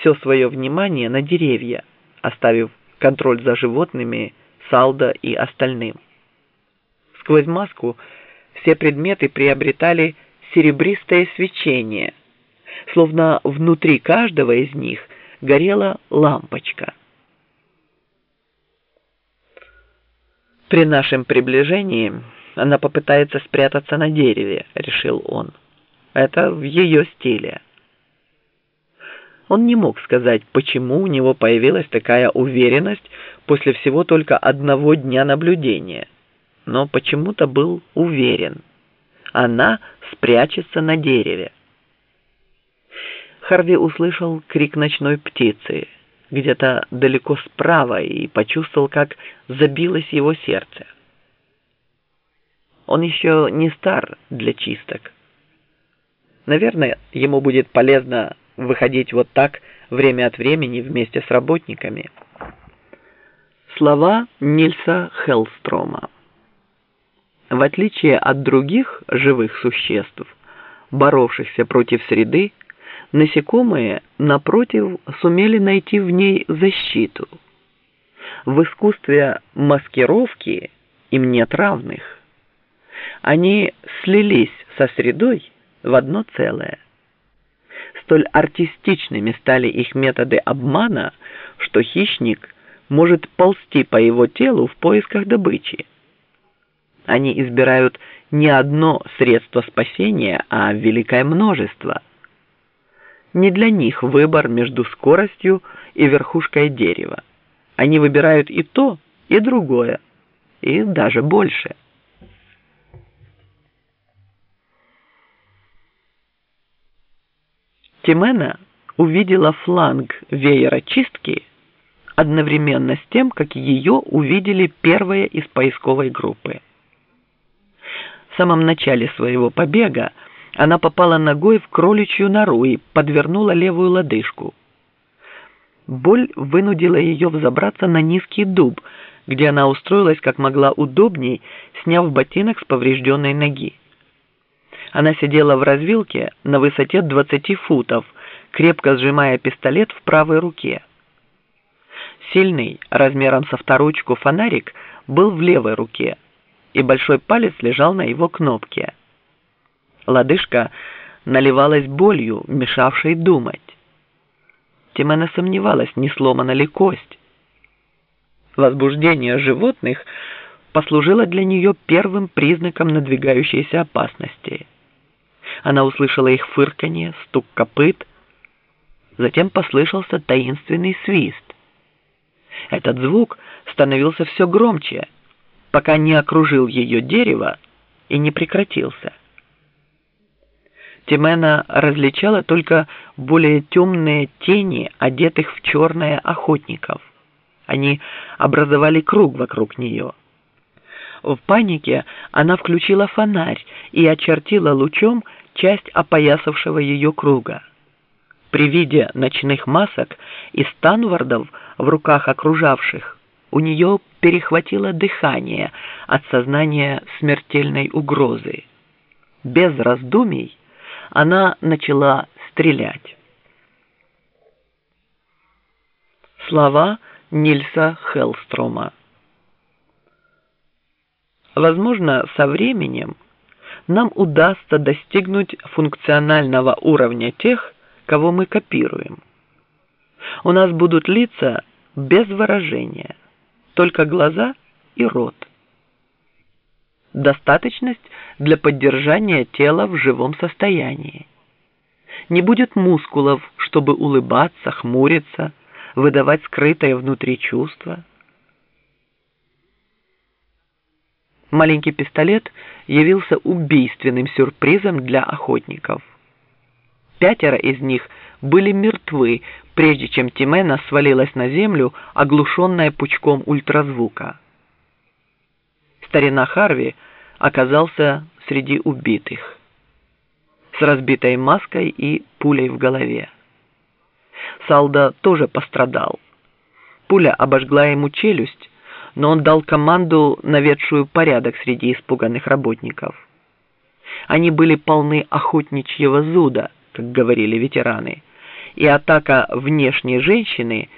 все свое внимание на деревья, оставив контроль за животными, Салдо и остальным. Сквозь маску все предметы приобретали серебристое свечение, словно внутри каждого из них горела лампочка. При нашем приближении она попытается спрятаться на дереве, решил он. Это в ее стиле. Он не мог сказать, почему у него появилась такая уверенность после всего только одного дня наблюдения, но почему-то был уверен. Она спрячется на дереве. Харви услышал крик ночной птицы где-то далеко справа и почувствовал, как забилось его сердце. Он еще не стар для чисток. Наверное, ему будет полезно выходить вот так время от времени вместе с работниками. Слова Нильса Хеллстрома. В отличие от других живых существ, боровшихся против среды, насекомые, напротив, сумели найти в ней защиту. В искусстве маскировки им нет равных. Они слились со средой в одно целое – Столь артистичными стали их методы обмана, что хищник может ползти по его телу в поисках добычи. Они избирают не одно средство спасения, а великое множество. Не для них выбор между скоростью и верхушкой дерева. Они выбирают и то, и другое, и даже больше. Тимена увидела фланг веера чистки одновременно с тем, как ее увидели первые из поисковой группы. В самом начале своего побега она попала ногой в кроличью нору и подвернула левую лодыжку. Боль вынудила ее взобраться на низкий дуб, где она устроилась как могла удобней, сняв ботинок с поврежденной ноги. Она сидела в развилке на высоте 20 футов, крепко сжимая пистолет в правой руке. Сильный, размером со вторучку фонарик, был в левой руке, и большой палец лежал на его кнопке. Лодыжка наливалась болью, мешавшей думать. Тимена сомневалась, не сломана ли кость. Возбуждение животных послужило для нее первым признаком надвигающейся опасности – она услышала их фырканье, стук копыт. Затем послышался таинственный свист. Этот звук становился все громче, пока не окружил ее дерево и не прекратился. Тимена различала только более темные тени, одетых в черное охотников. Они образовали круг вокруг нее. В панике она включила фонарь и очертила лучом часть опоясавшего ее круга. При виде ночных масок и станвардов в руках окружавших у нее перехватило дыхание от сознания смертельной угрозы. Без раздумий она начала стрелять. Слова Нильса Хеллстрома Возможно, со временем нам удастся достигнуть функционального уровня тех, кого мы копируем. У нас будут лица без выражения, только глаза и рот. Достаточность для поддержания тела в живом состоянии. Не будет мускулов, чтобы улыбаться, хмуриться, выдавать скрытое внутри чувство – маленький пистолет явился убийственным сюрпризом для охотников. Пятеро из них были мертвы, прежде чем Тимена свалилась на землю, оглушенная пучком ультразвука. Старина Харви оказался среди убитых, с разбитой маской и пулей в голове. Салда тоже пострадал. Пуля обожгла ему челюсть, но он дал команду, наведшую порядок среди испуганных работников. Они были полны охотничьего зуда, как говорили ветераны, и атака внешней женщины